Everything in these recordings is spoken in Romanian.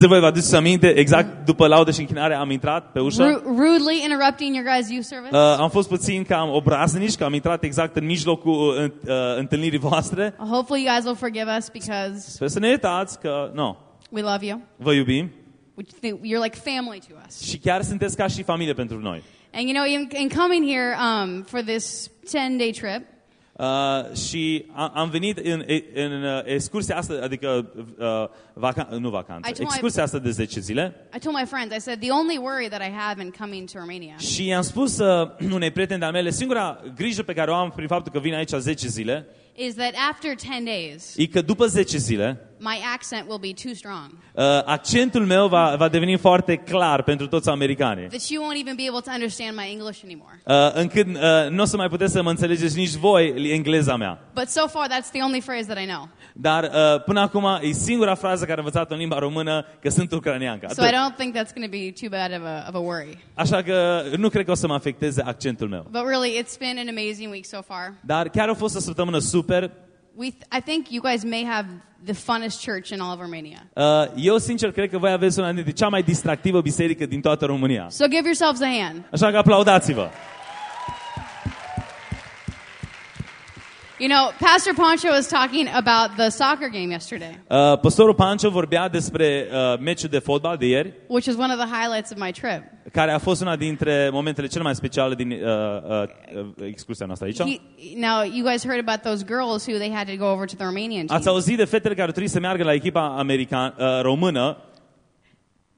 De voi vă aduceți aminte, exact după laudă și închinare am intrat pe ușă. ru- rudely interrupting your guys' youth service. Uh, am fost puțin cam obraznici, că am intrat exact în mijlocul uh, uh, întâlnirii voastre. Hopefully, you guys will forgive us because Sper să ne iertați că, nu, we love you. vă iubim We think you're like family to us. și chiar sunteți ca și familie pentru noi. And you know, in, in coming here um, for this 10 day trip, Uh, și a, am venit în, în uh, excursia asta, adică uh, vaca, nu vacanță, I told my- excursia asta de 10 zile. I told my friends, I said, the only worry that I have in coming to Romania. Și i-am spus uh, unei prieteni de-a mele, singura grijă pe care o am prin faptul că vin aici 10 zile, is that after 10 days, e că după 10 zile, my accent will be too strong. uh, accentul meu va, va deveni foarte clar pentru toți americanii. That you won't even be able to understand my English anymore. Uh, încât uh, nu o să mai puteți să mă înțelegeți nici voi engleza mea. But so far, that's the only phrase that I know. Dar uh, până acum e singura frază care am învățat în limba română că sunt ucraniancă. So I Atât. don't think that's going to be too bad of a, of a worry. Așa că nu cred că o să mă afecteze accentul meu. But really, it's been an amazing week so far. Dar chiar a fost o săptămână super. We th- I think you guys may have the funnest church in all of Romania. Uh, eu sincer cred că voi aveți una dintre cea mai distractivă biserică din toată România. So give yourselves a hand. Așa că aplaudați-vă. You know, Pastor Poncho was talking about the soccer game yesterday, Uh, pastorul Pancio vorbea despre uh, meciul de fotbal de ieri, which was one of the highlights of my trip. care a fost una dintre momentele cele mai speciale din uh, uh, uh, excursia noastră aici. He, now, you guys heard about those girls who they had to go over to the Romanian Ați team. auzit de fetele care trebuie să meargă la echipa american, uh, română.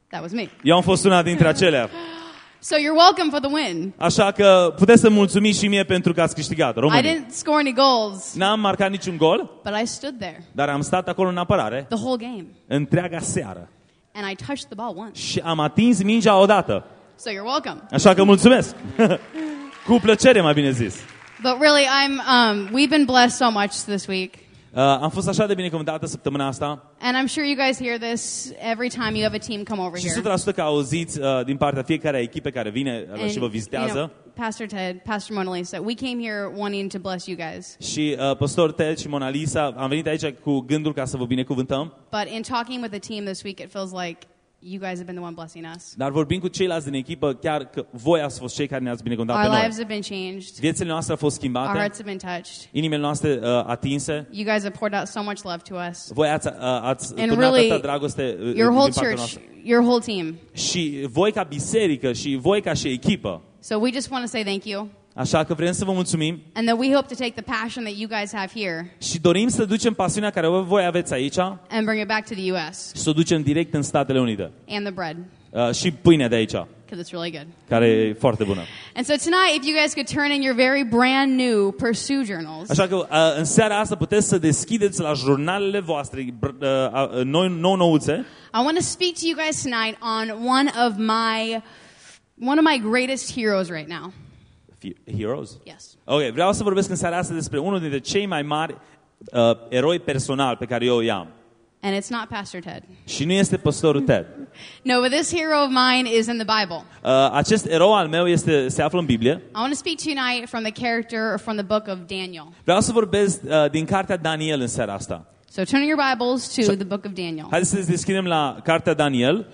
That was me. Eu am fost una dintre acelea. So you're welcome for the win. Așa că puteți să mulțumiți și mie pentru că ați câștigat, I românii. didn't score any goals, N-am marcat niciun gol, but I stood there dar am stat acolo în apărare the whole game, întreaga seară. and I touched the ball once. Și am atins mingea odată. So you're welcome. Așa că mulțumesc. Cu plăcere, mai bine zis. But really, I'm. Um, we've been blessed so much this week, Uh, am fost așa de binecuvântată săptămâna asta and I'm sure you guys hear this every time you have a team come over și here. 100% că auziți uh, din partea fiecare echipe care vine uh, And, și vă you vizitează. know, Pastor Ted, Pastor Mona Lisa, we came here wanting to bless you guys. Și uh, pastor Ted și Mona Lisa am venit aici cu gândul ca să vă binecuvântăm, But in talking with the team this week, it feels like you guys have been the one blessing us. dar vorbim cu ceilalți din echipă, chiar că voi ați fost cei care ne-ați binecuvântat pe Our noi. lives have been changed. Viețile noastre au fost Our schimbate, hearts have been touched. inimile noastre uh, atinse. You guys have poured out so much love to us. Voi ați, uh, ați And turnat really, atâta dragoste uh, Your whole din partea church, noastră. your whole team. Și voi ca biserică și voi ca și echipă. So we just want to say thank you. Așa că vrem să vă mulțumim And that we hope to take the passion that you guys have here și dorim să ducem pasiunea care voi aveți aici and bring it back to the U.S. și să o ducem direct în Statele Unite. and the bread Uh, și pâinea de aici, because it's really good. care e foarte bună. And so tonight, if you guys could turn in your very brand new Pursue journals, Așa că uh, în seara asta puteți să deschideți la jurnalele voastre br- uh, uh, noi, nou nouțe I want to speak to you guys tonight on one of my one of my greatest heroes right now. Fi- Heroes. Yes. Ok, vreau să vorbesc în seara asta despre unul dintre cei mai mari uh, eroi personal pe care eu i-am. And it's not Pastor Ted. Și nu este pastorul Ted. No, but this hero of mine is in the Bible. Uh, acest erou al meu este, se află în Biblie. I want to speak to you tonight from the character or from the book of Daniel. Vreau să vorbesc uh, din cartea Daniel în seara asta. So turn your Bibles to the book of Daniel. Haideți să deschidem la cartea Daniel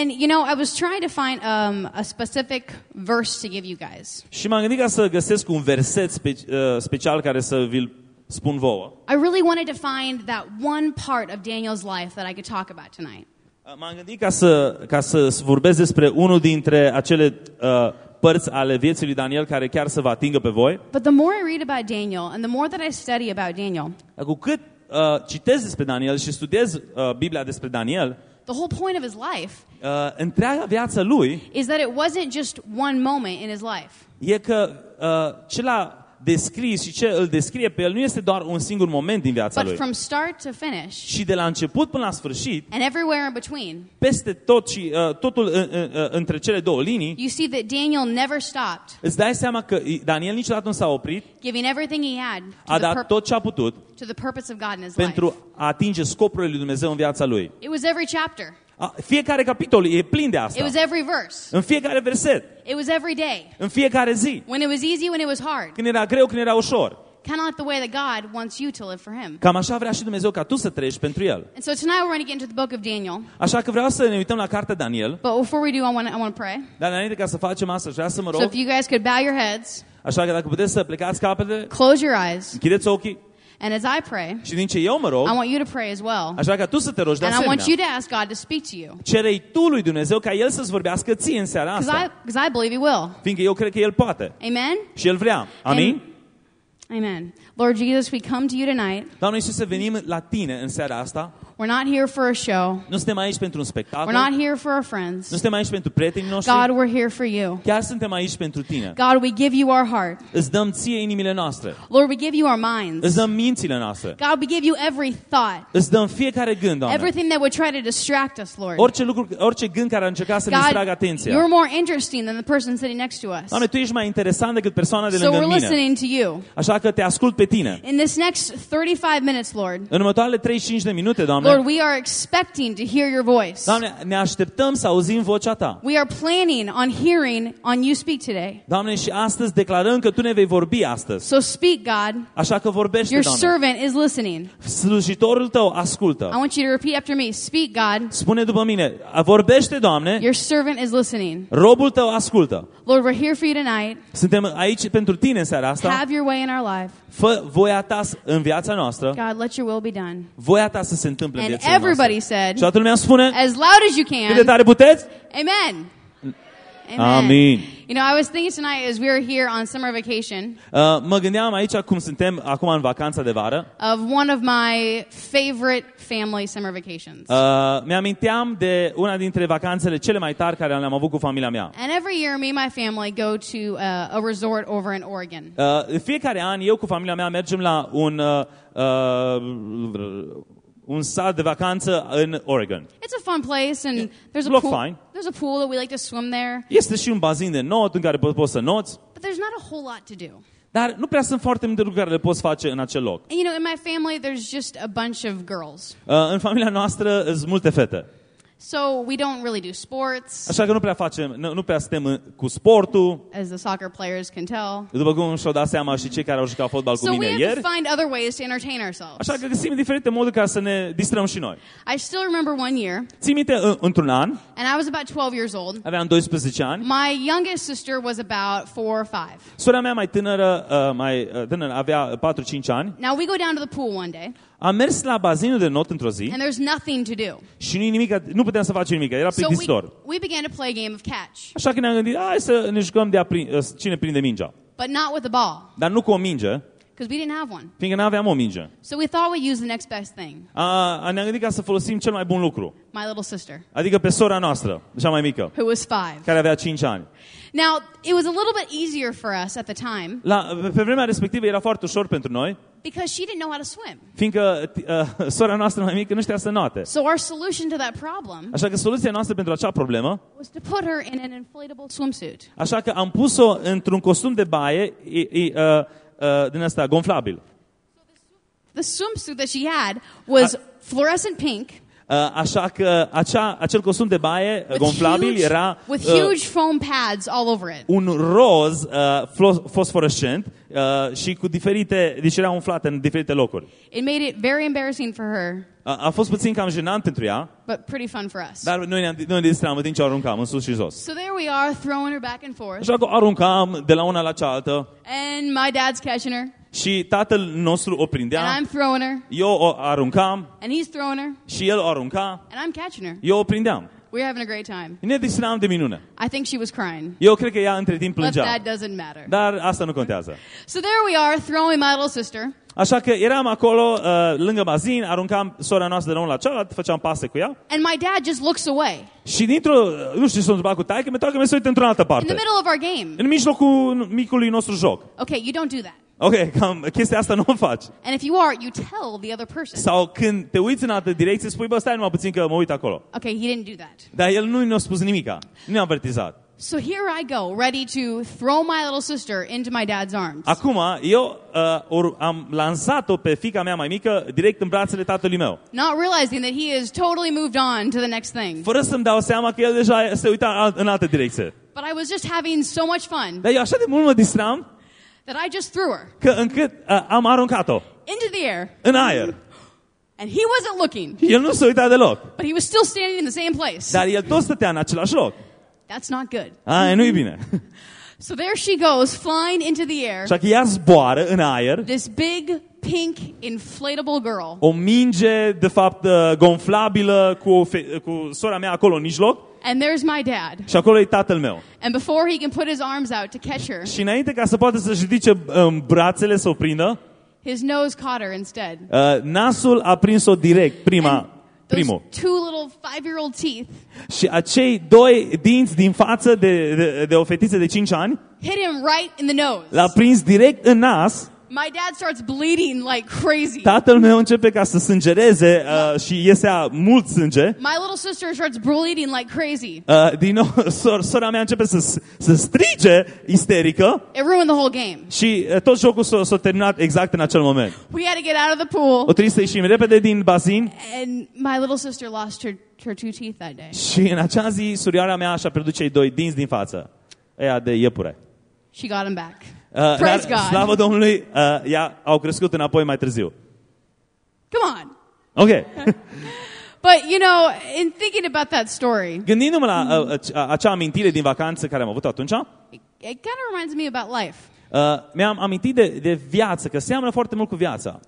And you know, I was trying to find um, a specific verse to give you guys. și m-am gândit ca să găsesc un verset spe, uh, special care să vi-l spun vouă. I really wanted to find that one part of Daniel's life that I could talk about tonight. Uh, M-am gândit ca să, ca să vorbesc despre unul dintre acele uh, părți ale vieții lui Daniel care chiar să vă atingă pe voi. But the more I read about Daniel and the more that I study about Daniel, Dar Cu cât uh, citesc despre Daniel și studiez uh, Biblia despre Daniel, the whole point of his life uh, întreaga viața lui is that it wasn't just one moment in his life. e că uh, ce l-a descris și ce îl descrie pe el nu este doar un singur moment din viața But lui. from start to finish Și de la început până la sfârșit, and everywhere in between, peste tot și uh, totul uh, uh, uh, între cele două linii, you see that Daniel never stopped îți dai seama că Daniel niciodată nu s-a oprit, giving everything he had to a the, dat pur- tot ce a putut to the purpose of God in his life. pentru a atinge scopurile lui Dumnezeu în viața lui. It was every chapter. A, Fiecare capitol e plin de It asta. was every verse. În fiecare verset, It was every day. în fiecare zi, When it was easy, when it was hard. când era greu, când era ușor. kind of like the way that God wants you to live for Him. Cam așa vrea și Dumnezeu ca tu să trăiești pentru El. And so tonight we're going to get into the book of Daniel. Așa că vreau să ne uităm la cartea Daniel, But before we do, I want to I want to pray. dar înainte ca să facem asta, aș vrea să mă So rog, if you guys could bow your heads, așa că dacă puteți să plecați capete, close your eyes, închideți ochii and as I pray, și din ce eu mă rog, I want you to pray as well. aș vrea ca tu să te rogi de And I want asemenea. you to ask God to speak to you. Cerei tu lui Dumnezeu ca El să-ți vorbească ție în seara Because I, asta. because I believe He will. Fiindcă eu cred că El poate. Amen? Și El vrea. Amin? Amen. Lord Jesus, we come to you tonight. Doamne Iisus, să venim la Tine în seara asta. We're not here for a show. Nu suntem aici pentru un We're spectacol. not here for our Nu friends. suntem aici pentru prietenii noștri. God, we're here for you. Chiar suntem aici pentru Tine. God, we give you our heart. Îți dăm ție inimile noastre. Lord, we give you our minds. Îți dăm mințile noastre. God, we give you every thought, Îți dăm fiecare gând, Doamne. everything that would try to distract us, Lord. Orice lucru, orice gând care ar încerca să ne distragă God, atenția. you're more interesting than the person sitting next to us. Doamne, Tu ești mai interesant decât persoana de So lângă we're mine. listening to you. Așa că te ascult pe Tine. In this next 35 minutes, Lord, În următoarele 35 de minute, Doamne, Lord, we are expecting to hear your voice. Doamne, ne așteptăm să auzim vocea Ta. We are planning on hearing on you speak today. Doamne, și astăzi declarăm că Tu ne vei vorbi astăzi. So speak, God. Așa că vorbește, Your Doamne. servant is listening. Slujitorul Tău I ascultă. want you to repeat after me. Speak, God. Spune după mine, vorbește, Doamne, Your servant is listening. robul Tău ascultă. Lord, we're here for you tonight. Suntem aici pentru Tine în seara asta. Have your way in our life. Fă voia Ta în viața noastră. God, let your will be done. Voia Ta să se întâmple în And viața noastră. everybody said, Și toată lumea spune, as loud as you cât de can, tare puteți? Amen. Amin. You know, I was thinking tonight as we were here on summer vacation Uh, mă gândeam aici cum suntem acum în vacanța de vară. of one of my favorite family summer vacations. Uh, mi-aminteam de una dintre vacanțele cele mai tari care le-am avut cu familia mea. And every year, me and my family go to uh, a resort over in Oregon. Uh, în fiecare an, eu cu familia mea mergem la un, uh, uh, un sat de vacanță în Oregon. It's a fun place, and there's a Look pool. fine. There's a pool that we like to swim there, Este și un bazin de not în care po- poți să noți, but there's not a whole lot to do. dar nu prea sunt foarte multe lucruri care le poți face în acel loc. And you know, in my family, there's just a bunch of girls, Uh, în familia noastră sunt multe fete. So we don't really do sports, Așa că nu prea facem, nu, nu prea suntem în- cu sportul, as the soccer players can tell. după cum și-au dat seama și cei care au jucat fotbal cu So we mine have ieri. to find other ways to entertain ourselves. Așa că găsim diferite moduri ca să ne distrăm și noi. I still remember one year, Țin minte, în- într-un an, and I was about 12 years old. aveam 12 ani, My youngest sister was about four or five. sora mea mai tânără, uh, mai uh, tânără avea 4-5 ani, Now we go down to the pool one day, am mers la bazinul de not într-o zi and there's nothing to do. și nu, nimic, nu puteam să facem nimic, era So we, plictisitor. we began to play a game of catch, Așa că ne-am gândit, hai să ne jucăm de a prin, uh, cine prinde mingea. but not with the ball, Dar nu cu o minge, because we didn't have one. fiindcă nu aveam o minge. So we thought we'd use the next best thing, A, a, ne-am gândit ca să folosim cel mai bun lucru. my little sister, Adică pe sora noastră, cea mai mică, who was five. care avea 5 ani. Now, it was a little bit easier for us at the time La, pe vremea respectivă era foarte ușor pentru noi, because she didn't know how to swim. fiindcă uh, sora noastră mai mică nu știa să noate. So our solution to that problem Așa că soluția noastră pentru acea problemă, was to put her in an inflatable swimsuit. așa că am pus-o într-un costum de baie i, i, uh, uh, din ăsta, gonflabil. The swimsuit that she had was fluorescent pink Uh, așa că acea, acel costum de baie uh, with gonflabil huge, era with uh, huge foam pads all over it. un roz uh, flos- fosforescent uh, și cu diferite, deci era umflat în diferite locuri. It made it very embarrassing for her, A, a fost puțin cam jenant pentru ea, but pretty fun for us. dar noi ne, noi ne distram în timp ce o aruncam în sus și jos. So there we are, throwing her back and forth, Așa că o aruncam de la una la cealaltă and my dad's catching her, și tatăl nostru o and prindea, I'm throwing her, eu o aruncam and he's throwing her, și el o arunca, and I'm catching her. eu o prindeam. We're having a great time. Ne distram de minune. I think she was crying, Eu cred că ea între timp but plângea. that doesn't matter. Dar asta nu contează. So there we are, throwing my little sister, Așa că eram acolo, uh, lângă bazin, aruncam sora noastră de la unul la cealaltă, făceam pase cu ea. and my dad just looks away Și dintr-o, nu știu ce s-a întâmplat cu taică, mi că mi se uită într-o altă in the parte. middle of our game. În mijlocul micului nostru joc. Okay, you don't do that. Ok, cam chestia asta nu o faci. And if you are, you tell the other person. Sau când te uiți în altă direcție, spui, bă, stai numai puțin că mă uit acolo. Okay, he didn't do that. Dar el nu ne-a spus nimica, nu ne-a avertizat. So here I go, ready to throw my little sister into my dad's arms. Acum, eu uh, or, am lansat-o pe fica mea mai mică direct în brațele tatălui meu. Not realizing that he has totally moved on to the next thing. Fără să-mi dau seama că el deja se uita alt- în altă direcție. But I was just having so much fun Dar eu așa de mult mă distram that I just threw her că încât uh, am aruncat-o into the air, în aer. and he wasn't looking, El nu se uita deloc, but he was still standing in the same place. dar el tot stătea în același loc. That's not good. Aia nu-i bine. So there she goes, flying into the air. Așa că ea zboară în aer, This big, pink, inflatable girl. o minge, de fapt, uh, gonflabilă cu, o fe- cu sora mea acolo în mijloc And there's my dad. și acolo e tatăl meu. And before he can put his arms out to catch her, Și înainte ca să poată să-și ridice um, brațele să o prindă, his nose caught her instead. uh, nasul a prins-o direct, prima, And those primul. two little five-year-old teeth Și acei doi dinți din față de, de, de o fetiță de 5 ani hit him right in the nose. l-a prins direct în nas. My dad starts bleeding like crazy. Tatăl meu începe ca să sângereze uh, și iesea mult sânge. My little sister starts bleeding like crazy. Uh, din nou, sor, sora mea începe să, să strige isterică It ruined the whole game. și uh, tot jocul s-a, s-a terminat exact în acel moment. We had to get out of the pool, O trebuie să ieșim repede din bazin and my little sister lost her, her two teeth that day. și în acea zi surioara mea și-a pierdut cei doi dinți din față. Ea de iepure. She got him back. Uh, Praise dar, God. slavă Domnului, uh, ea au crescut înapoi mai târziu. Come on. Ok. But you know, in thinking about that story, Gândindu-mă la uh, uh, acea amintire din vacanță care am avut atunci, uh, it, it kind of reminds me about life. mi-am amintit de, de viață, că seamănă foarte mult cu viața.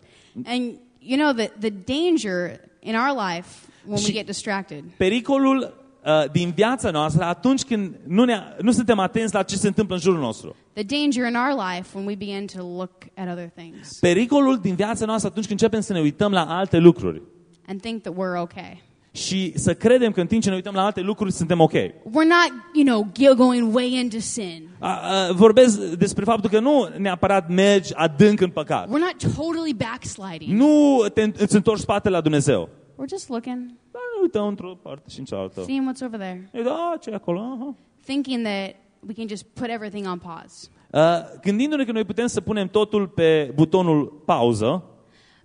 And you know, the, the danger in our life when we Și- get distracted Pericolul uh, din viața noastră atunci când nu, ne, nu suntem atenți la ce se întâmplă în jurul nostru. the danger in our life when we begin to look at other things Pericolul din viața noastră atunci când începem să ne uităm la alte lucruri and think that we're okay. și să credem că în timp ce ne uităm la alte lucruri suntem ok. We're not, you know, g- going way into sin. A, a, vorbesc despre faptul că nu neapărat mergi adânc în păcat. We're not totally backsliding. Nu te, îți întorci spatele la Dumnezeu. We're just looking, Dar ne uităm într-o parte și în cealaltă. seeing what's over there, E, da, ce e acolo? Aha. thinking that we can just put everything on pause. Uh, gândindu-ne că noi putem să punem totul pe butonul pauză,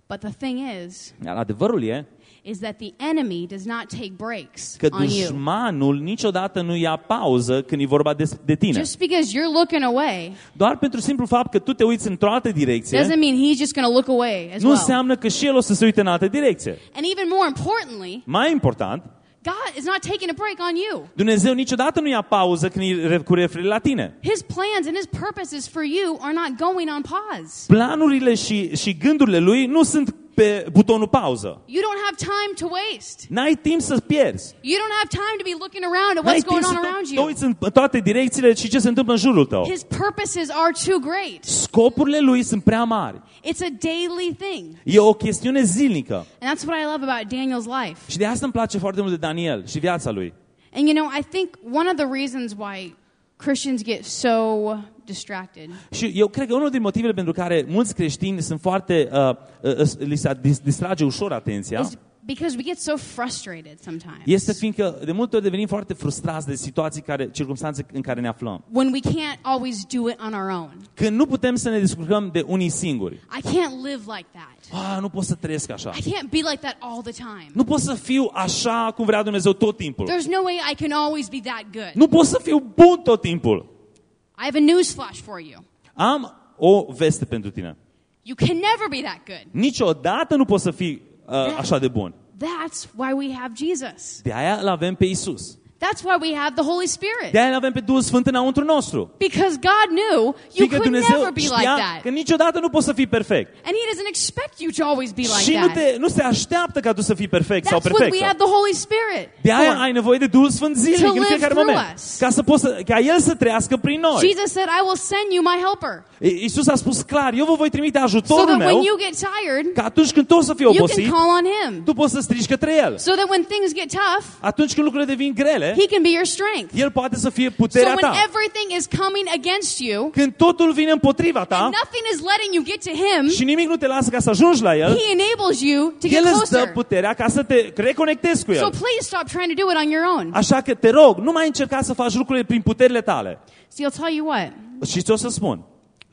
But the thing is, iar adevărul e is that the enemy does not take breaks că on you. dușmanul niciodată nu ia pauză când e vorba de, de tine. Just because you're looking away Doar pentru simplu fapt că tu te uiți într-o altă direcție, doesn't mean he's just going to look away as nu well. înseamnă că și el o să se uite în altă direcție. And even more importantly, Mai important, God is not taking a break on you. Dumnezeu niciodată nu ia pauză când e re- cu referire la tine. His plans and his purposes for you are not going on pause. Planurile și, și gândurile lui nu sunt pe butonul pauză. You don't have time to waste. N-ai timp să pierzi. You don't have time to be looking around at N-ai what's going timp on să around te, te you. uiți în toate direcțiile și ce se întâmplă în jurul tău. His purposes are too great. Scopurile lui sunt prea mari. It's a daily thing. E o chestiune zilnică. And that's what I love about Daniel's life. Și de asta îmi place foarte mult de Daniel și viața lui. And you know, I think one of the reasons why Christians get so distracted Și eu cred că unul din motivele pentru care mulți creștini sunt foarte, uh, uh, uh, li se dis- distrage ușor atenția, is because we get so frustrated sometimes. este fiindcă de multe ori devenim foarte frustrați de situații care, circunstanțe în care ne aflăm. When we can't always do it on our own. Când nu putem să ne descurcăm de unii singuri. I can't live like that. Ah, nu pot să trăiesc așa. I can't be like that all the time. Nu pot să fiu așa cum vrea Dumnezeu tot timpul. There's no way I can always be that good. Nu pot să fiu bun tot timpul. I have a news flash for you. Am o veste pentru tine. You can never be that good. Niciodată nu poți să fii uh, așa de bun. That's why we have Jesus. De aia îl avem pe Isus. That's why we have the Holy Spirit. De aia îl avem pe Duhul Sfânt înăuntru nostru. Because God knew you Fiindcă could Dumnezeu never be like știa that. că niciodată nu poți să fii perfect. And He doesn't expect you to always be like și nu, that. te, nu se așteaptă ca tu să fii perfect sau That's what we have perfectă. the Holy Spirit De aia for. ai nevoie de Duhul Sfânt zilnic To în live fiecare through moment. us. Ca, să poți să, ca El să trăiască prin noi. Jesus said, I will send you my helper. I- Iisus a spus clar, eu vă voi trimite So ajutorul that when meu, you get tired, că atunci când tu o să fii you can obosit, call on Him. tu poți să strigi către El. So that when things get tough, Atunci când lucrurile devin grele, He can be your strength. El poate să fie So puterea when ta. everything is coming against you, Când totul vine împotriva ta and nothing is letting you get to Him, și nimic nu te lasă ca să ajungi la El, He enables you to get El îți dă closer. puterea ca să te reconectezi cu So El. please stop trying to do it on your own. Așa că te rog, nu mai încerca să faci lucrurile prin puterile tale. See, I'll tell you what. Și ce o să spun?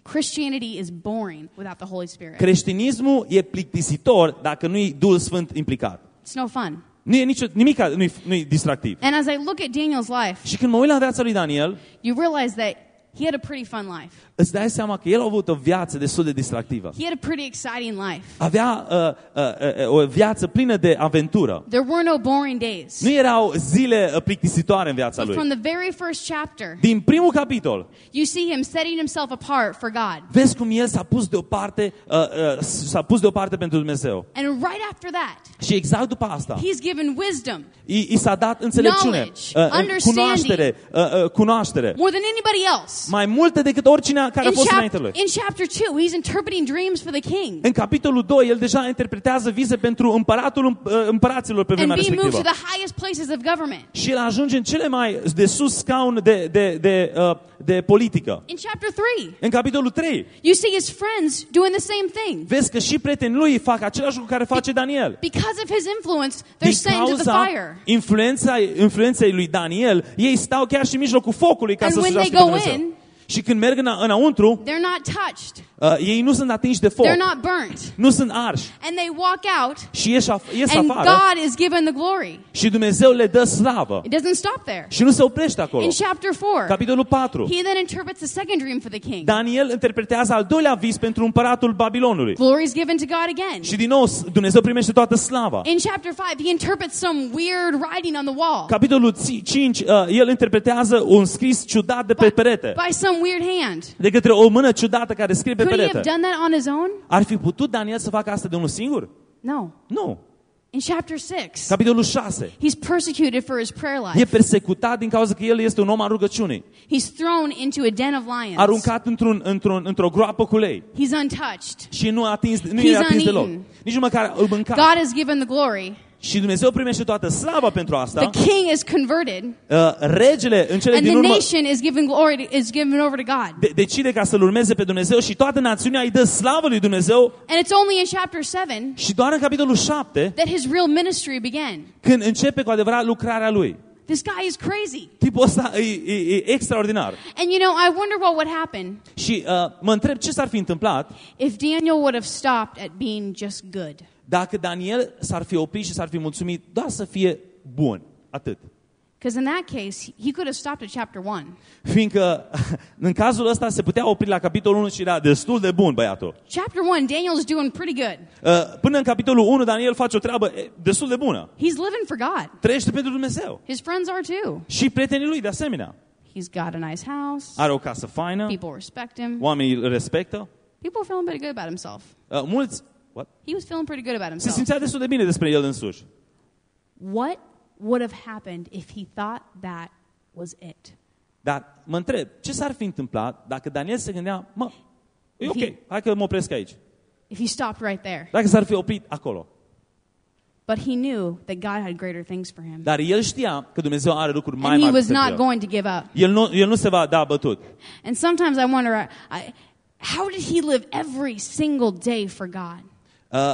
Christianity is boring without the Holy Spirit. Creștinismul e plictisitor dacă nu e Duhul Sfânt implicat. It's no fun. Nu e nicio, nimic, nu e, nu e distractiv. And as I look at Daniel's life, Și când mă uit la viața lui Daniel, you realize that he had a pretty fun life. îți dai seama că el a avut o viață destul de distractivă. He had a pretty exciting life. Avea uh, uh, uh, o viață plină de aventură. There were no boring days. Nu erau zile uh, plictisitoare în viața But lui. from the very first chapter, Din primul capitol, you see him setting himself apart for God. vezi cum el s-a pus deoparte, uh, uh, s-a pus deoparte pentru Dumnezeu. And right after that, Și exact după asta, he's given wisdom i, i s-a dat înțelepciune, Knowledge, uh, uh, understanding. cunoaștere, uh, uh, cunoaștere. more than anybody else. Mai multe decât oricine care a In, fost chap- înainte lui. in chapter 2, he's interpreting dreams for the king În capitolul 2, el deja interpretează vise pentru împăratul împ- uh, împăraților pe and vremea being moved to respectivă. the highest places of government. Și el ajunge în cele mai de sus scaun de, de, de, uh, de politică. In chapter 3, În capitolul 3, you see his friends doing the same thing. vezi că și prietenii lui fac același lucru care face Daniel. Because of his influence, they're Din sent to the cauza fire. influența, influenței lui Daniel, ei stau chiar și în mijlocul focului ca And să when they slujească go Dumnezeu. in- Și când merg în, înăuntru, They're not touched. Uh, ei nu sunt atinși de foc, They're not burnt. nu sunt arși And they walk out, și ies, af- ies and afară God is given the glory. și Dumnezeu le dă slavă. It doesn't stop there. Și nu se oprește acolo. In chapter 4, Capitolul 4. he then interprets the second dream for the king. Daniel interpretează al doilea vis pentru împăratul Babilonului. Glory is given to God again. Și din nou Dumnezeu primește toată slava. In chapter 5, he interprets some weird writing on the wall Capitolul 5, uh, el interpretează un scris ciudat de pe perete. by some weird hand. De către o mână ciudată care scrie pe Could he have perete. done that on his own? Ar fi putut Daniel să facă asta de unul singur? No. Nu. In chapter 6, Capitolul 6. he's persecuted for his prayer E life. persecutat din cauza că el este un om al rugăciunii. He's thrown into a den of lions. Aruncat într-un, într-un, într-o groapă cu lei. He's untouched. Și nu a atins, nu He's e atins uneaten. deloc. Nici măcar îl mânca. God has given the glory. Și Dumnezeu primește toată slava pentru asta. The king is converted, Uh, regele în cele and din the urmă nation is given glory to, is given over to God. de- decide ca să-L urmeze pe Dumnezeu și toată națiunea îi dă slavă lui Dumnezeu And it's only in chapter 7 și doar în capitolul 7 that his real ministry began. când începe cu adevărat lucrarea lui. This guy is crazy. Tipul ăsta e, e, e extraordinar. And you know, I wonder what would happen Și uh, mă întreb ce s-ar fi întâmplat if Daniel would have stopped at being just good. Dacă Daniel s-ar fi oprit și s-ar fi mulțumit doar să fie bun. Atât. Because in that case, he could have stopped at chapter 1. Fiindcă în cazul ăsta se putea opri la capitolul 1 și era destul de bun băiatul. Chapter 1, Daniel's doing pretty good. Uh, Până în capitolul 1, Daniel face o treabă e, destul de bună. He's living for God. Trăiește pentru Dumnezeu. His friends are too. Și prietenii lui de asemenea. He's got a nice house. Are o casă faină, People respect him. oamenii îl respectă. People are feeling pretty good about himself. Uh, mulți what? He was feeling pretty good about se himself. simțea destul de bine despre el însuși. What would have happened if he thought that was it? Dar mă întreb, ce s-ar fi întâmplat dacă Daniel se gândea, mă, e ok, hai că mă opresc aici. If he stopped right there. Dacă s-ar fi oprit acolo. But he knew that God had greater things for him. Dar el știa că Dumnezeu are lucruri mai And he mari was not el. going to give up. El nu, el nu se va da bătut. And sometimes I wonder, I, how did he live every single day for God? Uh,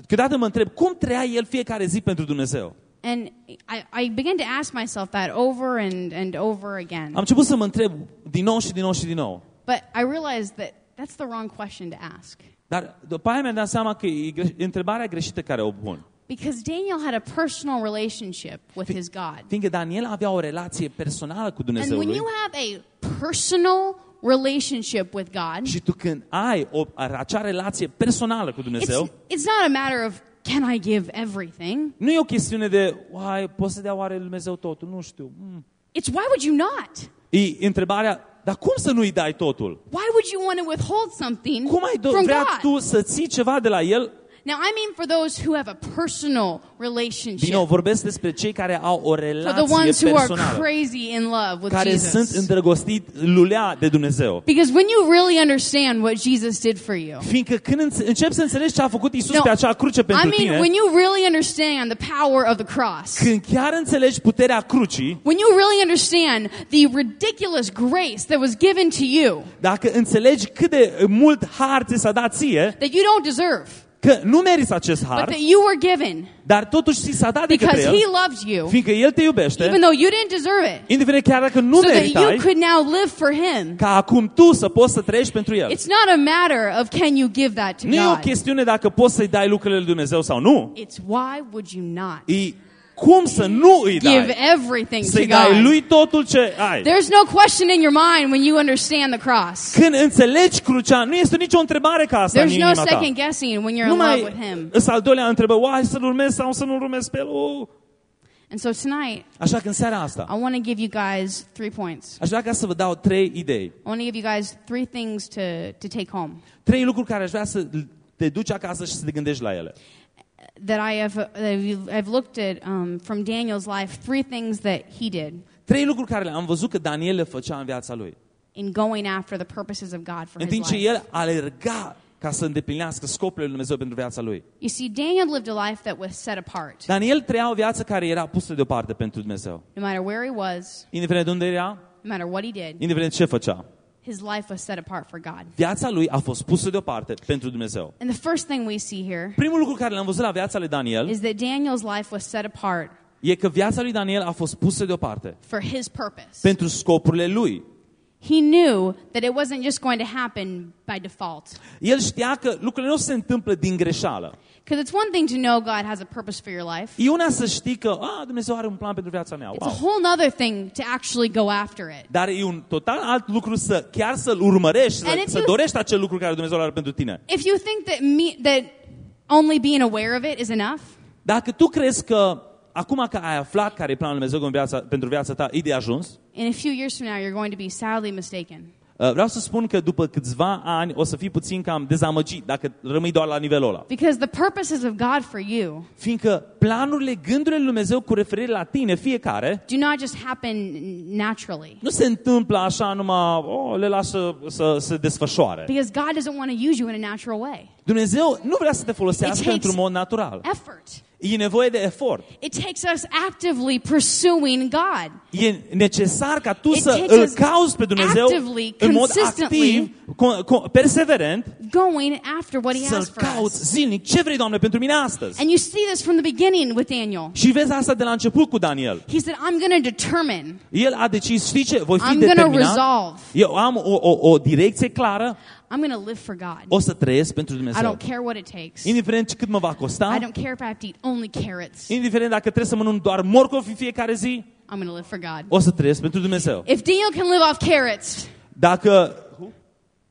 câteodată mă întreb, cum trăia el fiecare zi pentru Dumnezeu? And I, I began to ask myself that over and, and over again. Am început să mă întreb din nou și din nou și din nou. But I realized that that's the wrong question to ask. Dar după aia mi-am dat seama că e greș- e întrebarea greșită care o pun. Because Daniel had a personal relationship with his God. Fiindcă Daniel avea o relație personală cu And Dumnezeu when lui. you have a personal relationship with God, Și tu când ai o, acea relație personală cu it's, Dumnezeu, it's not a matter of can I give everything? nu e o chestiune de, uai, poți să dea oare Dumnezeu totul? Nu știu. Mm. It's why would you not? E întrebarea, dar cum să nu-i dai totul? Why would you want to withhold something Cum ai do- from vrea God? tu să ții ceva de la El? Now, I mean for those who have a personal Din nou, relationship, vorbesc despre cei care au o relație for the ones who are crazy in love with care sunt Jesus. îndrăgostiți, lulea de Dumnezeu. Because when you really understand what Jesus did for you, Fiindcă când începi să înțelegi ce a făcut Isus No, pe acea cruce I mean, tine, when you really understand the power of the cross, când chiar înțelegi puterea crucii, when you really understand the ridiculous grace that was given to you dacă înțelegi cât de mult har ți s-a dat ție, that you don't deserve, că nu meriți acest but har, that you were given dar totuși ți s-a dat de către because He El, loved you, fiindcă El te iubește, even though you didn't deserve it, indiferent chiar dacă nu so that you meritai, could now live for Him. ca acum tu să poți să trăiești pentru El. It's not a matter of can you give that to Nu e o God. chestiune dacă poți să-i dai lucrurile lui Dumnezeu sau nu. It's why would you not? E Cum să nu îi Give dai? everything to Să-i dai God. lui totul ce ai. There's no question in your mind when you understand the cross. Când înțelegi crucea, nu este nicio întrebare ca asta în There's no inima ta. second guessing when you're Nu in love mai with Him. îs al doilea întrebă, oai să-l urmez sau să nu-l urmez pe el? Oh. And so tonight, Așa că în seara asta, I want to give you guys three points. aș vrea ca să vă dau trei idei. I want to give you guys three things to, to take home Trei lucruri care aș vrea să te duci acasă și să te gândești la ele. That I have that I've- I've looked at um, from Daniel's life. Three things that he did Trei lucruri care am văzut că Daniel le făcea în viața lui. in going after the purposes of God for În his timp ce life. el alerga ca să îndeplinească scopurile lui Dumnezeu pentru viața lui. You see, Daniel lived a life that was set apart. Daniel trăia o viață care era pusă deoparte pentru Dumnezeu. No matter where he was, Indiferent de unde era, no matter what he did, indiferent ce făcea. His life was set apart for God. Viața lui a fost pusă deoparte pentru Dumnezeu. And the first thing we see here Primul lucru care l-am văzut la viața lui Daniel is that Daniel's life was set apart e că viața lui Daniel a fost pusă deoparte for his purpose. pentru scopurile lui. He knew that it wasn't just going to happen by default. El știa că lucrurile nu se întâmplă din greșeală. Because it's one thing to know God has a purpose for your life. E una să știi că a, Dumnezeu are un plan pentru viața mea. It's a Wow. whole other thing to actually go after it. Dar e un total alt lucru să chiar să-l urmărești, să, And if să you- dorești acel lucru care Dumnezeu are pentru tine. If you think that me that only being aware of it is enough, Dacă tu crezi că acum că ai aflat care e planul Lui Dumnezeu în viața, pentru viața ta, e de ajuns, in a few years from now you're going to be sadly mistaken. Uh, vreau să spun că după câțiva ani o să fii puțin cam dezamăgit dacă rămâi doar la nivelul ăla. Because the purposes of God for you Fiindcă planurile, gândurile lui Dumnezeu cu referire la tine, fiecare, do not just happen naturally. nu se întâmplă așa numai, oh, le lasă să se desfășoare. Because God doesn't want to use you in a natural way. Dumnezeu nu vrea să te folosească It takes- într-un mod natural. Effort. E nevoie de efort. It takes us actively pursuing God. E necesar ca tu It să takes îl us cauți pe Dumnezeu actively, în mod consistently activ, co- co- perseverent, Going after what He să-l has for cauți us. zilnic. Ce vrei, Doamne, pentru mine astăzi? And you see this from the beginning with Daniel. Și vezi asta de la început cu Daniel. He said, I'm going to determine, El a decis, știi ce, voi fi I'm going to determinat. resolve, Eu am o, o, o direcție clară, I'm going to live for God. o să trăiesc pentru I Dumnezeu. don't care what it takes. Indiferent cât mă va I costa, don't care if I have to eat only carrots. indiferent dacă trebuie să mănânc doar morcovi în fiecare zi, I'm going to live for God. o să trăiesc pentru Dumnezeu. If Daniel can live off carrots, Dacă,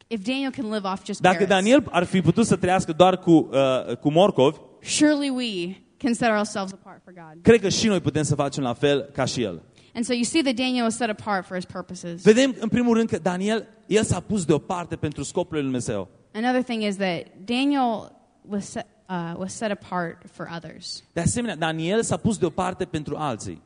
if Daniel can live off just dacă carrots, Daniel ar fi putut să trăiască doar cu, uh, cu morcovi, surely we can set ourselves apart for God. cred că și noi putem să facem la fel ca și el. And so you see that Daniel was set apart for his purposes. Vedem în primul rând că Daniel, el s-a pus deoparte pentru scopul lui Dumnezeu. Another thing is that Daniel was set, uh, was set apart for others. De asemenea, Daniel s-a pus deoparte pentru alții.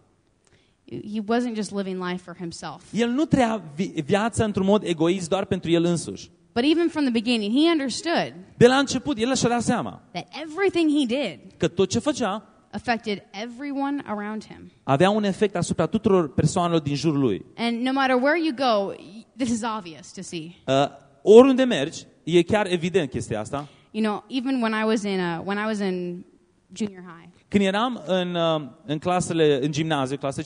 He wasn't just living life for himself. El nu trăia vi- viața într-un mod egoist doar pentru el însuși. But even from the beginning, he understood De la început, el și-a dat seama that everything he did că tot ce făcea affected everyone around him. avea un efect asupra tuturor persoanelor din jurul lui. And no matter where you go, y- this is obvious to see. Uh, oriunde mergi, e chiar evident chestia asta. You know, even when I was in uh, when I was in junior high, Când eram în, uh, în clasele, în gimnaziu, clase 5-8,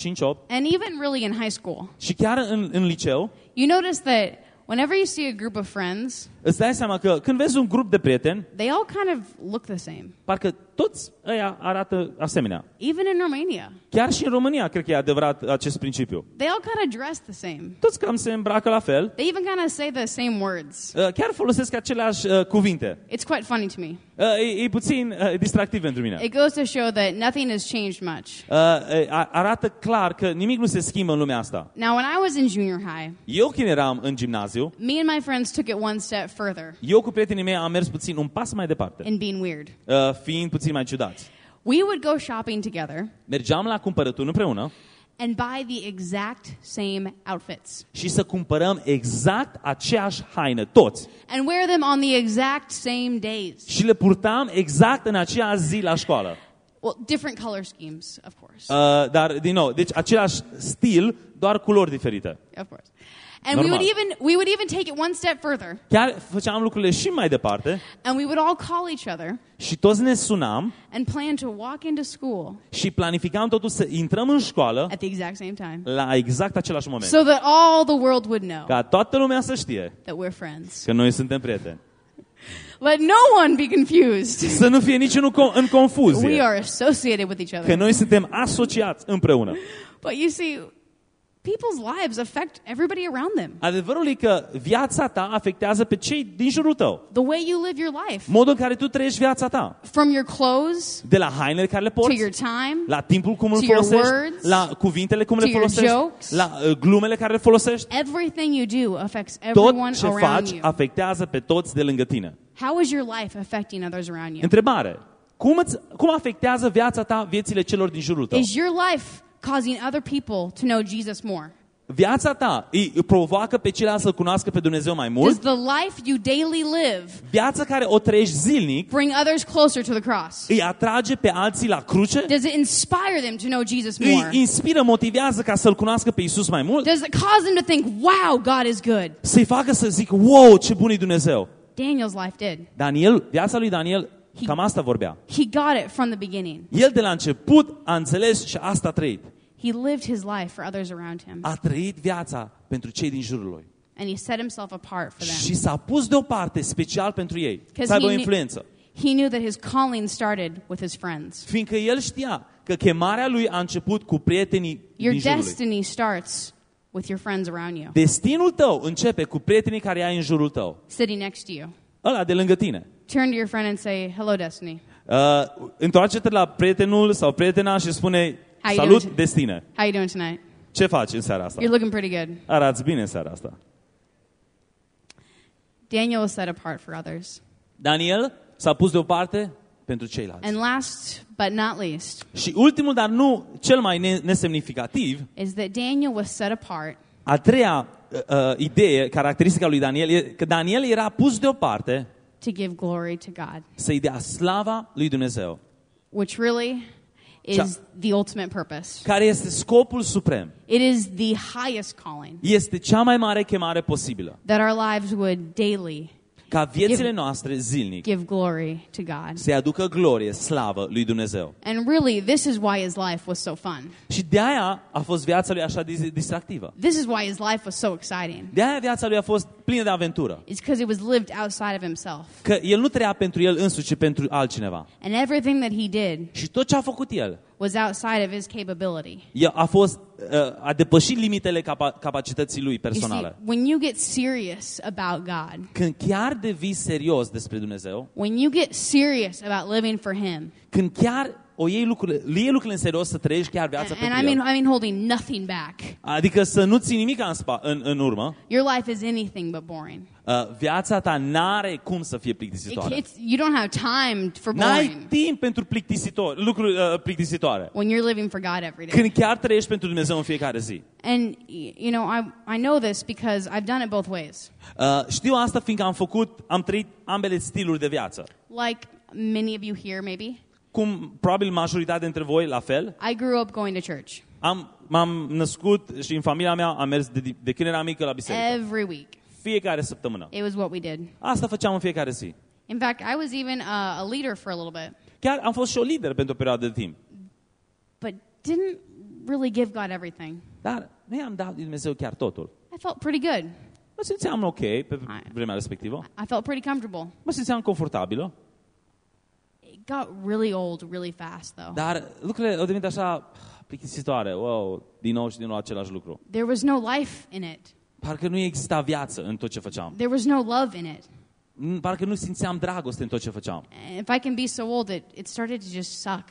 and even really in high school, și chiar în, în liceu, you notice that whenever you see a group of friends, îți dai seama că când vezi un grup de prieteni, they all kind of look the same. parcă toți ăia arată asemenea. Even in Romania, Chiar și în România cred că e adevărat acest principiu. they all kind of dress the same. Toți cam se îmbracă la fel, They even kind of say the same words. uh, chiar folosesc aceleași uh, cuvinte. It's quite funny to me. Uh, E, e puțin uh, distractiv pentru mine. It goes to show that nothing has changed much. Uh, e, a- arată clar că nimic nu se schimbă în lumea asta. Now, when I was in junior high, Eu când eram în gimnaziu, me and my friends took it one step further eu cu prietenii mei am mers puțin un pas mai departe, in being weird. uh, fiind puțin mai ciudați. We would go shopping together Mergeam la cumpărături împreună and buy the exact same outfits și să cumpărăm exact aceeași haină, toți. and wear them on the exact same days. Și le purtam exact în aceeași zi la școală. Well, different color schemes, of course. Uh, dar, din nou, deci același stil, doar culori diferite. of course. And we would Normal. even we would even take it one step further Chiar făceam lucrurile și mai departe and we would all call each other și toți ne sunam and plan to walk into school și planificam totul să intrăm în școală at the exact same time la exact același moment. so that all the world would know Ca toată lumea să știe that we're friends. că noi suntem prieteni. Let no one be confused. Să nu fie niciunul co- în We confuzie. are associated with each Că other. noi suntem asociați împreună. But you see, people's lives affect everybody around them. Adevărul e că viața ta afectează pe cei din jurul tău. The way you live your life, Modul în care tu trăiești viața ta. from your clothes De la hainele care le to porți, your time, la timpul cum îl to your folosești, words, la cuvintele cum to le your folosești, jokes. la uh, glumele care le folosești. everything you do affects everyone Tot ce around faci you. afectează pe toți de lângă tine. How is your life affecting others around you? Întrebare. Cum, îți, cum afectează viața ta viețile celor din jurul tău? Is your life causing other people to know Jesus more? Viața ta îi îi provoacă pe ceilalți să cunoască pe Dumnezeu mai Does mult? the life you daily live Viața care o trăiești zilnic bring others closer to the cross? îi atrage pe alții la cruce? Does it inspire them to know Jesus Îi more? inspiră, motivează ca să-L cunoască pe Isus mai mult? Does it cause them to think, wow, God is good? Să-i facă să zic, wow, ce bun e Dumnezeu. Daniel's life did. Daniel, viața lui Daniel, cam asta vorbea. He got it from the beginning. El de la început a înțeles și asta a trăit. He lived his life for others around him. A trăit viața pentru cei din jurul lui. And he set himself apart for Și them. s-a pus deoparte special pentru ei, 'Cause să aibă o he knew- influență. He knew that his calling started with his friends. Fiindcă el știa că chemarea lui a început cu prietenii Your din jurul lui. destiny starts with your friends around you, Destinul tău începe cu prietenii care ai în jurul tău. sitting next to you. Ăla de lângă tine. Turn to your friend and say, hello, Destiny. Uh, întoarce-te la prietenul sau prietena și spune How you Salut, doing? destine. How you doing tonight? Ce faci în seara asta? You're looking pretty good. Arăți bine în seara asta. Daniel was set apart for others. Daniel s-a pus deoparte pentru ceilalți. And last but not least Și ultimul, dar nu cel mai ne- nesemnificativ, is that Daniel was set apart a treia uh, uh, idee, caracteristica lui Daniel, e că Daniel era pus deoparte to give glory to God, să-i dea slava lui Dumnezeu. which really is the ultimate purpose. Care este scopul suprem. It is the highest calling Este cea mai mare chemare posibilă. that our lives would daily Ca viețile noastre zilnic give glory to God. să aducă glorie, slavă lui Dumnezeu. And really, this is why his life was so fun. Și de aia a fost viața lui așa distractivă. This is why his life was so exciting. De aia viața lui a fost plină de aventură. It's because it was lived outside of himself. Că el nu trăia pentru el însuși, ci pentru altcineva. And everything that he did Și tot ce a făcut el, was outside of his capability. el a fost uh, a depășit limitele capa- capacității lui You see, personale. when you get serious about God, Când chiar devii serios despre Dumnezeu, when you get serious about living for him, când chiar o iei lucrurile, le iei lucrurile în serios să trăiești chiar viața and, and pentru I mean, el. I mean holding nothing back. Adică să nu ții nimic în, spa, în, în urmă, Your life is anything but boring. uh, viața ta n-are cum să fie It, plictisitoare. it's, you don't have time for N-ai boring timp pentru plictisitor, lucruri uh, plictisitoare. when you're living for God every day. Când chiar trăiești pentru Dumnezeu în fiecare zi. And y- you know, I I know this because I've done it both ways. Uh, știu asta fiindcă am făcut, am trăit ambele stiluri de viață. Like many of you here, maybe. Cum probabil majoritatea dintre voi la fel, I grew up going to church am, m-am născut și în familia mea am mers de, de când eram mică la biserică. every week. Fiecare săptămână. It was what we did. Asta făceam în fiecare zi. In fact, I was even uh, a leader for a little bit, Chiar am fost și o lider pentru o perioadă de timp. but didn't really give God everything. Dar nu i-am dat lui Dumnezeu chiar totul. I felt pretty good. Mă simțeam ok pe Hai. vremea respectivă. I felt pretty comfortable. Mă simțeam confortabilă. It got really old really fast, though. Dar lucrurile au devenit așa plictisitoare. Wow, din nou și din nou același lucru. There was no life in it. Parcă nu exista viață în tot ce făceam. There was no love in it. Mm, Parcă nu simțeam dragoste în tot ce făceam. And if I can be so old, it, it started to just suck.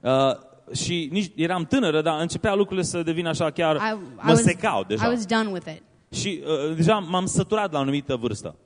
Uh, și nici eram tânără, dar începea lucrurile să devină așa chiar, I, I mă was, secau I deja. was done with it Și uh, deja m-am săturat la o anumită vârstă.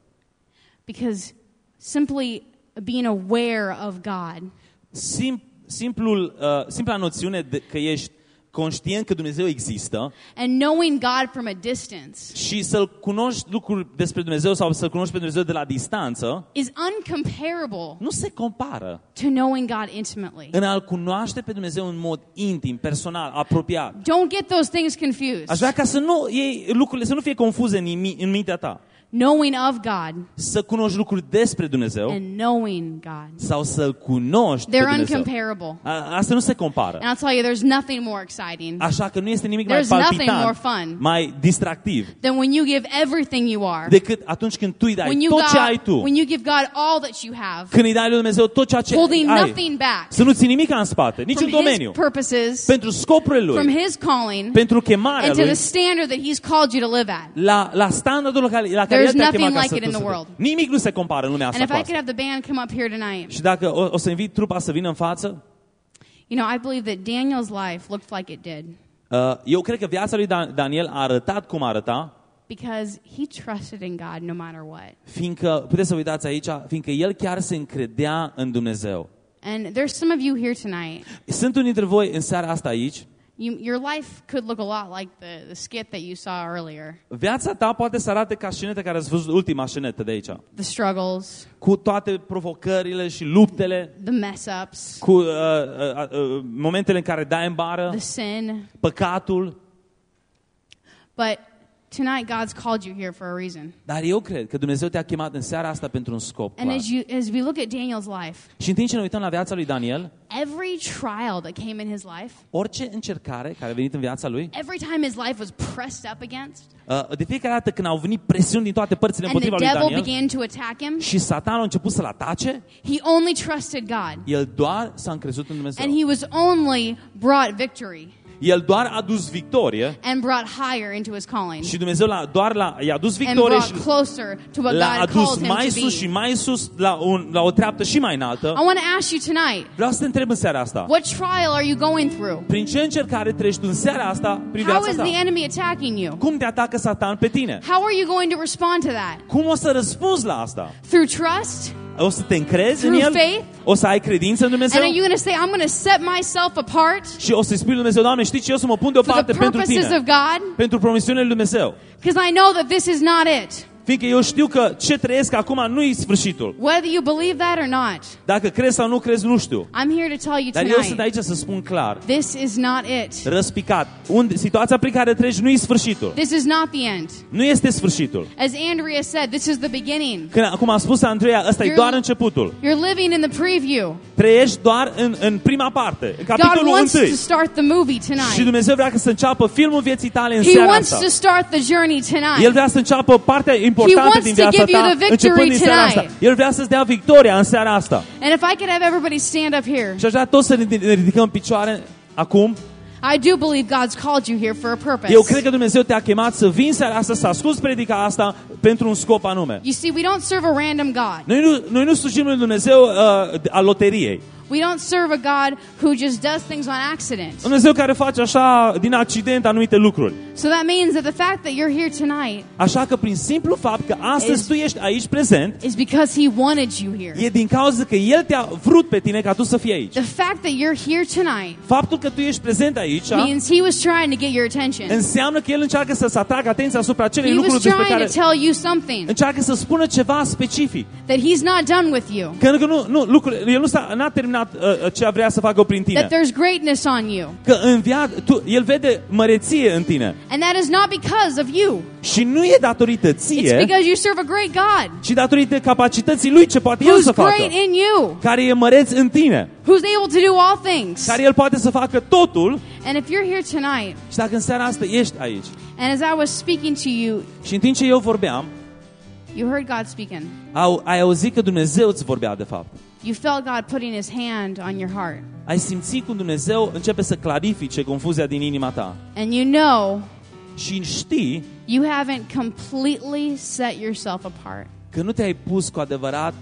because simply being aware of God Sim, simplul, uh, simpla noțiune de că ești conștient că Dumnezeu există and knowing God from a distance și să-L cunoști lucruri despre Dumnezeu sau să-L cunoști pe Dumnezeu de la distanță, is uncomparable nu se compară to knowing God intimately. în a-L cunoaște pe Dumnezeu în mod intim, personal, apropiat. Don't get those things confused. Aș vrea ca să nu iei lucrurile, să nu fie confuze în, imi- în mintea ta. Knowing of God să cunoști lucruri despre Dumnezeu and knowing God. sau să-L cunoști pe They're Dumnezeu. uncomparable. A, asta nu se compară. And I'll tell you, there's nothing more exciting Așa că nu este nimic mai There's nothing palpitant, more fun. mai distractiv, than when you give everything you are. decât atunci când tu îi dai When you, tot ce ai God, tu. when you give God all that you have, Când îi dai lui Dumnezeu tot ceea ce holding ai. nothing back Să nu ții nimic în spate, niciun from His domeniu. purposes, Pentru scopurile from lui, His calling, pentru chemarea and to lui, the standard that He's called you to live at. la, la standardul la care, la care There's El te-a nothing chemat ca like să it tu in să the fii. world. Nimic nu se compară în lumea And asta if cu I could asta. have the band come up here tonight, Și dacă o, o să invit trupa să vină în față, you know, I believe that Daniel's life looked like it did uh, eu cred că viața lui Dan- Daniel a arătat cum arăta, because he trusted in God no matter what. fiindcă, puteți să uitați aici, fiindcă el chiar se încredea în Dumnezeu. And there's some of you here tonight. Sunt unii dintre voi în seara asta aici, You, your life could look a lot like the, the skit that you saw earlier. viața ta poate să arate ca scenetă care ați văzut ultima scenetă de aici. The struggles, Cu toate provocările și luptele, the mess ups, cu uh, uh, uh, momentele în care dai în bară, the sin. păcatul. But tonight, God's called you here for a reason. Dar eu cred că Dumnezeu te-a chemat în seara asta pentru un scop And clar. as, you, as we look at Daniel's life, Și în timp ce ne uităm la viața lui Daniel, every trial that came in his life, orice încercare care a venit în viața lui, every time his life was pressed up against, uh, de fiecare dată când au venit presiuni din toate părțile and the împotriva lui devil Daniel began to attack him, și Satan a început să-l atace, he only trusted God. el doar s-a încrezut în Dumnezeu. And he was only brought victory El doar a dus victorie and brought higher into his calling și Dumnezeu l-a, doar l-a, i-a dus and victorie brought și closer to what l-a God adus called him mai to sus și be. mai sus la, un, la o treaptă și mai înaltă. I want to ask you tonight, Vreau să te întreb în seara asta. what trial are you going through? Prin ce încercare treci tu în seara asta prin How viața is ta? the enemy attacking you? Cum te atacă Satan pe tine? How are you going to respond to that? Cum o să răspunzi la asta? Through trust? O să te încrezi în Through El? faith? O să ai credință în And Dumnezeu? are you going to say, I'm going to set myself apart Și o să-i spui lui Dumnezeu, Doamne, știi ce? Eu să mă pun for deoparte the pentru purposes tine. of God? Pentru promisiunile lui Dumnezeu. Because I know that this is not it. Fiindcă eu știu că ce trăiesc acum nu e sfârșitul. Whether you believe that or not, Dacă crezi sau nu crezi, nu știu. I'm here to tell you Dar eu sunt tonight, aici să spun clar, this is not it. răspicat. Unde, situația prin care treci nu e sfârșitul. This is not the end. Nu este sfârșitul. As Andrea said, this is the beginning. Când, cum a spus Andreea, ăsta e You're- doar începutul. You're living in the preview. Trăiești doar în, în prima parte, în God capitolul wants întâi. to start the movie Și tonight. Dumnezeu vrea să înceapă filmul vieții tale în He seara wants asta. to start the journey El tonight. vrea să înceapă partea He importantă wants din to viața give you ta, the victory începând din seara asta. tonight. El vrea să-ți dea victoria în seara asta. And if I could have everybody stand up here, Și aș vrea toți să ne ne ridicăm în picioare acum. I do believe God's called you here for a purpose. Eu cred că Dumnezeu te-a chemat să vii în seara asta, să asculți predica asta pentru un scop anume. You see, we don't serve a random God. Noi nu, noi nu slujim lui Dumnezeu uh, a loteriei. We don't serve a God who just does things on accident. Dumnezeu care face așa din accident anumite lucruri. So that means that the fact that you're here tonight Așa că prin simplu fapt că astăzi Is- tu ești aici prezent, is because He wanted you here. e din cauza că El te-a vrut pe tine ca tu să fii aici. The fact that you're here tonight Faptul că tu ești prezent aici means He was trying to get your attention. înseamnă că El încearcă să-ți atragă atenția asupra acelei He was lucruri despre trying care to tell you something încearcă să spună ceva specific. that He's not done with you, Că că nu, nu, lucruri, El nu s-a, n-a terminat uh, uh, ce vrea să facă prin tine. that there's greatness on you. Că în viață, tu, El vede măreție în tine. And that is not because of you. Și nu e datorită It's ție, because you serve a great God ci datorită capacității Lui ce poate El who's să facă. great in you, Care e măreț în tine. who's able to do all things. Care El poate să facă totul. And if you're here tonight, Și dacă în seara asta ești aici and as I was speaking to you, și în timp ce eu vorbeam, you heard God speaking. au, ai auzit că Dumnezeu îți vorbea de fapt. You felt God putting His hand on your heart. Ai simțit cum Dumnezeu începe să clarifice confuzia din inima ta. And you know Și știi you haven't completely set yourself apart. că nu te-ai pus cu adevărat